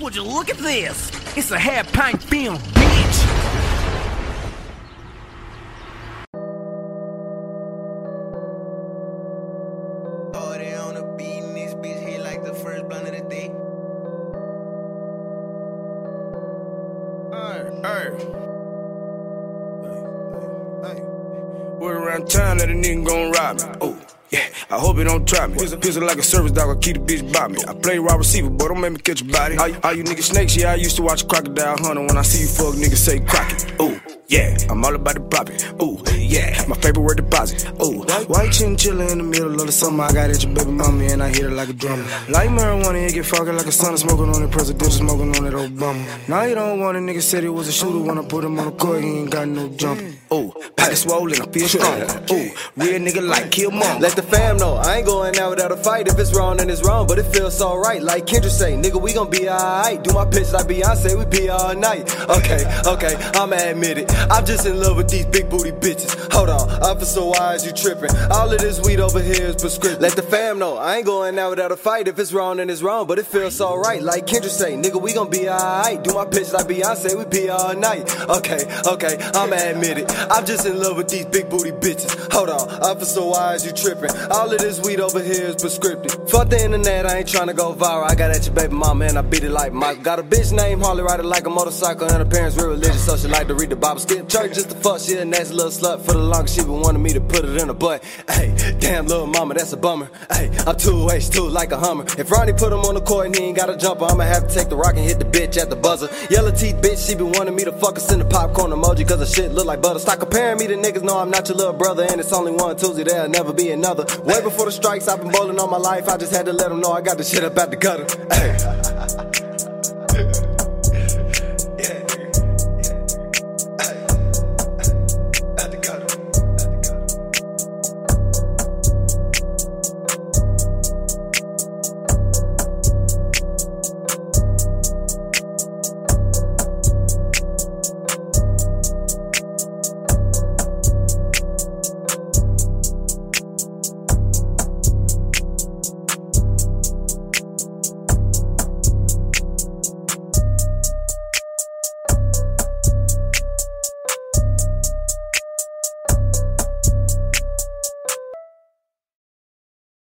Would you look at this? It's a half pint film, bitch. Day. Hey, hey. Word around town that a nigga gon' rob me. Oh. I hope he don't try me. Pistol like a service dog, I keep the bitch by me. I play wide receiver, but don't make me catch a body. All you, all you niggas snakes, yeah, I used to watch Crocodile Hunter. When I see you fuck niggas say crockett. Oh, yeah. I'm all about the profit. Oh, yeah. My favorite word deposit. Oh, white chinchilla in the middle of the summer. I got at your baby mama and I hit her like a drummer. Like marijuana, it get fucking like a son smoking on it. Presidential smoking on it, Obama. Now you don't want a nigga said he was a shooter. When I put him on the court, he ain't got no jumper. Oh, pocket swollen, I feel strong. Oh, real nigga like kill mom. Let the fam know I ain't going out without a fight. If it's wrong, then it's wrong, but it feels alright. Like Kendrick say, nigga, we gon' be alright. Do my pitch like Beyonce, we be all night. Okay, okay, I'ma admit it. I'm just in love with these big booty bitches. Hold on, officer, why is you tripping? All of this weed over here is prescription. Let the fam know I ain't going out without a fight. If it's wrong, then it's wrong, but it feels alright. right. Like Kendrick say, nigga, we gon' be alright. Do my pitch like Beyonce, we be all night. Okay, okay, I'ma admit it. I'm just in love with these big booty bitches. Hold on, officer, why is you tripping? All of this weed over here is prescriptive. Fuck the internet, I ain't tryna go viral. I got at your baby mama and I beat it like Mike. Got a bitch named Harley, ride it like a motorcycle, and her parents real religious, so she like to read the Bible. Skip church just to fuck, she a nasty little slut. For the longest, she been wanting me to put it in her butt. Hey, damn little mama, that's a bummer. Hey, I'm two H two like a Hummer. If Ronnie put him on the court and he ain't got a jumper, I'ma have to take the rock and hit the bitch at the buzzer. Yellow teeth bitch, she been wanting me to fuck her, send a popcorn emoji, cause her shit look like butter. Stop comparing me to niggas, know I'm not your little brother, and it's only one Tuesday, there'll never be another. Way before the strikes, I've been bowling all my life, I just had to let them know I got the shit up at the gutter. Hey.